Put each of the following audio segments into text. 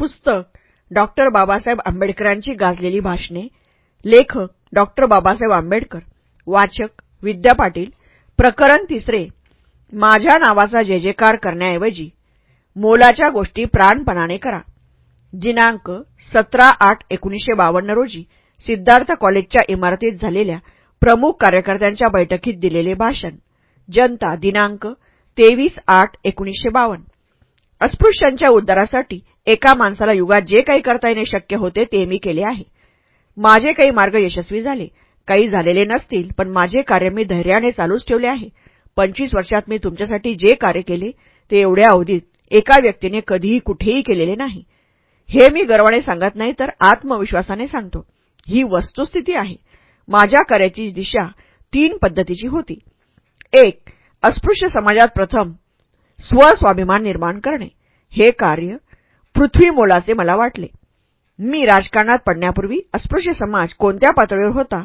पुस्तक डॉक्टर बाबासाहेब आंबेडकरांची गाजलेली भाषणे लेखक डॉक्टर बाबासाहेब आंबेडकर वाचक विद्या पाटील प्रकरण तिसरे माझ्या नावाचा जयजयकार करण्याऐवजी मोलाच्या गोष्टी प्राणपणाने करा. दिनांक सतरा आठ एकोणीसशे बावन्न रोजी सिद्धार्थ कॉलेजच्या इमारतीत झालेल्या प्रमुख कार्यकर्त्यांच्या बैठकीत दिलेले भाषण. जनता दिनांक तेवीस आठ एकोणीसशे बावन्न. अस्पृश्यांच्या उद्धारासाठी एका माणसाला युगात जे काही करता येणे शक्य होते ते मी केले आहे. माझे काही मार्ग यशस्वी झाले. काही झालेले नसतील पण माझे कार्य मी धैर्याने चालूच ठेवले आहे. पंचवीस वर्षात मी तुमच्यासाठी जे कार्य केले ते एवढ्या अवधीत एका व्यक्तीने कधीही कुठेही केलेले नाही. हे मी गर्वाने सांगत नाही तर आत्मविश्वासाने सांगतो. ही वस्तुस्थिती आहे. माझ्या कार्याची दिशा तीन पद्धतीची होती. एक अस्पृश्य समाजात प्रथम स्वस्वाभिमान निर्माण करणे. हे कार्य पृथ्वी मोलाचे मला वाटले. मी राजकारणात पडण्यापूर्वी अस्पृश्य समाज कोणत्या पातळीवर होता?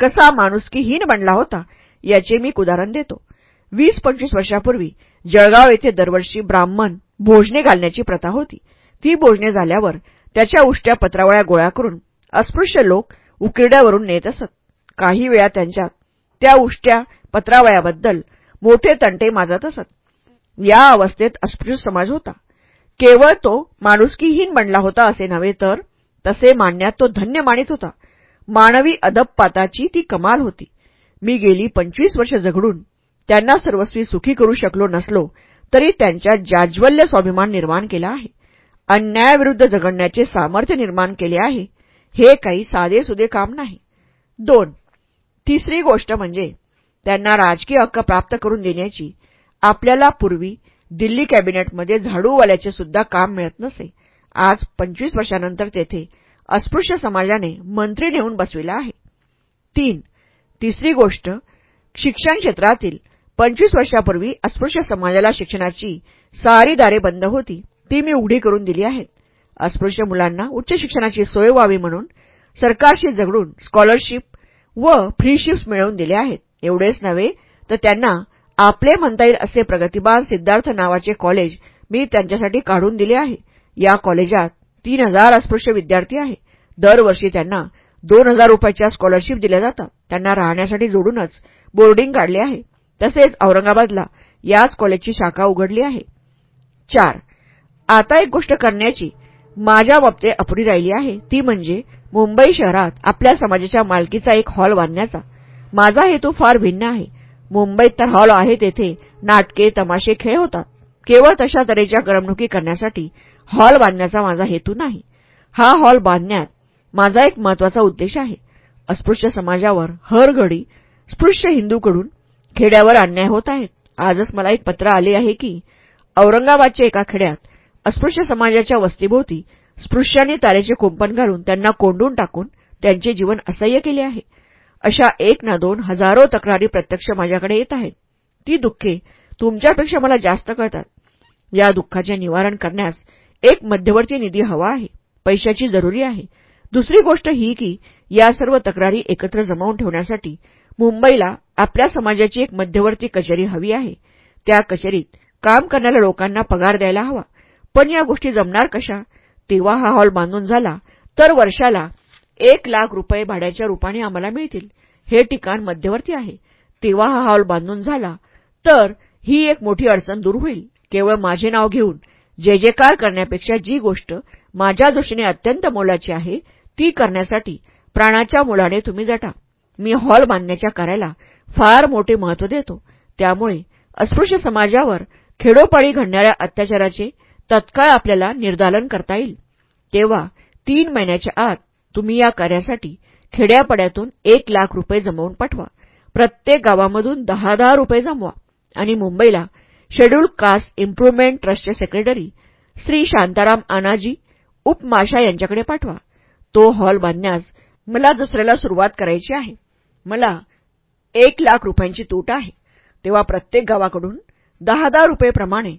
कसा माणुसकीहीन बनला होता? याचे मी उदाहरण देतो. वीस पंचवीस वर्षापूर्वी जळगाव येथे दरवर्षी ब्राह्मण भोजने घालण्याची प्रथा होती. ती भोजने झाल्यावर त्याच्या उष्ट्या पत्रावळ्या गोळा करून अस्पृश्य लोक उकिरड्यावरून नेत असत. काही वेळा त्यांच्यात त्या उष्ट्या पत्रावळ्याबद्दल मोठे तंटे माजत असत. या अवस्थेत अस्पृश्य समाज होता. केवळ तो माणुसकीहीन बनला होता असे नव्हे तर तसे मानण्यात तो धन्य मानित होता. मानवी अदबपाताची ती कमाल होती. मी गेली पंचवीस वर्ष झगडून त्यांना सर्वस्वी सुखी करू शकलो नसलो तरी त्यांच्या जाज्वल्य स्वाभिमान निर्माण केला आहे. अन्यायाविरुद्ध झगडण्याचे सामर्थ्य निर्माण केले आहे. हे काही साधेसुधे काम नाही. दोन तिसरी गोष्ट म्हणजे त्यांना राजकीय हक्क प्राप्त करून देण्याची आपल्याला पूर्वी दिल्ली कॅबिनेटमध्ये झाडूवाल्याचे सुद्धा काम मिळत नसे. आज पंचवीस वर्षानंतर तेथे अस्पृश्य समाजाने मंत्री नेऊन बसविला आहे. तीन तिसरी गोष्ट शिक्षण क्षेत्रातील पंचवीस वर्षापूर्वी अस्पृश्य समाजाला शिक्षणाची सारी दारे बंद होती. ती मी उघडी करून दिली आहेत अस्पृश्य मुलांना उच्च शिक्षणाची सोय व्हावी म्हणून सरकारशी झगडून स्कॉलरशिप व फ्रीशिप्स मिळवून दिले आहेत. एवढेच नव्हे तर त्यांना आपले म्हणता येईल असे प्रगतिबान सिद्धार्थ नावाचे कॉलेज मी त्यांच्यासाठी काढून दिले आहे. या कॉलेजात तीन हजार अस्पृश्य विद्यार्थी आहे. दरवर्षी त्यांना दोन हजार रुपयाच्या स्कॉलरशिप दिल्या जातात. त्यांना राहण्यासाठी जोडूनच बोर्डिंग काढले आहे. तसेच औरंगाबादला याच कॉलेजची शाखा उघडली आहे. चार. आता एक गोष्ट करण्याची माझ्या बाबतीत अपुरी राहिली आहे. ती म्हणजे मुंबई शहरात आपल्या समाजाच्या मालकीचा एक हॉल बांधण्याचा. माझा हेतू फार भिन्न आहे. मुंबईत तर हॉल आहे तेथे. नाटके तमाशे खेळ होतात. केवळ तशा तऱ्हेच्या करमणुकी करण्यासाठी हॉल बांधण्याचा माझा हेतू नाही. हा हॉल बांधण्यात माझा एक महत्त्वाचा उद्देश आहे. अस्पृश्य समाजावर हरघडी स्पृश्य हिंदूकडून खेड्यावर अन्याय होत आहेत. आजच मला एक पत्र आले आहे की औरंगाबादच्या एका खेड्यात अस्पृश्य समाजाच्या वस्तीभोवती स्पृश्यांनी तारेचे कुंपण घालून त्यांना कोंडून टाकून त्यांचे जीवन असह्य केले आहे. अशा एक ना दोन हजारो तक्रारी प्रत्यक्ष माझ्याकडे येत आहेत. ती दुःखे तुमच्यापेक्षा मला जास्त कळतात. या दुःखाचे निवारण करण्यास एक मध्यवर्ती निधी हवा आहे. पैशाची जरुरी आहे. दुसरी गोष्ट ही की या सर्व तक्रारी एकत्र जमावून ठेवण्यासाठी मुंबईला आपल्या समाजाची एक मध्यवर्ती कचेरी हवी आहे. त्या कचेरीत काम करणाऱ्या लोकांना पगार द्यायला हवा. पण या गोष्टी जमणार कशा? तेव्हा हा हॉल बांधून झाला तर वर्षाला एक लाख रुपये भाड्याच्या रुपाने आम्हाला मिळतील. हे ठिकाण मध्यवर्ती आहे. तेव्हा हा हॉल बांधून झाला. तर ही एक मोठी अडचण दूर होईल. केवळ माझे नाव घेऊन जे जेकार करण्यापेक्षा जी गोष्ट माझ्या दृष्टीने अत्यंत मोलाची आहे ती करण्यासाठी प्राणाच्या मुलाने तुम्ही जटा. मी हॉल बांधण्याच्या कार्याला फार मोठे महत्त्व देतो. त्यामुळे अस्पृश्य समाजावर खेडोपाडी घडणाऱ्या अत्याचाराचे तत्काळ आपल्याला निर्दालन करता येईल. तेव्हा तीन महिन्याच्या आत तुम्ही या कार्यासाठी खेड्यापड्यातून एक लाख रुपये जमवून पाठवा. प्रत्येक गावामधून दहा दहा रुपये जमवा. आणि मुंबईला शेड्यूल्ड कास्ट इम्प्रुव्हमेंट ट्रस्टचे सेक्रेटरी श्री शांताराम आनाजी उपमाशा यांच्याकडे पाठवा. तो हॉल बांधण्यास मला दसऱ्याला सुरुवात करायची आहे. मला एक लाख रुपयांची तूट आहे. तेव्हा प्रत्येक गावाकडून दहा दहा रुपयेप्रमाणे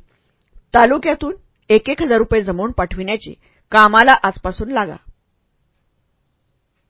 तालुक्यातून एक एक हजार रुपये जमवून पाठविण्याचे कामाला आजपासून लागा.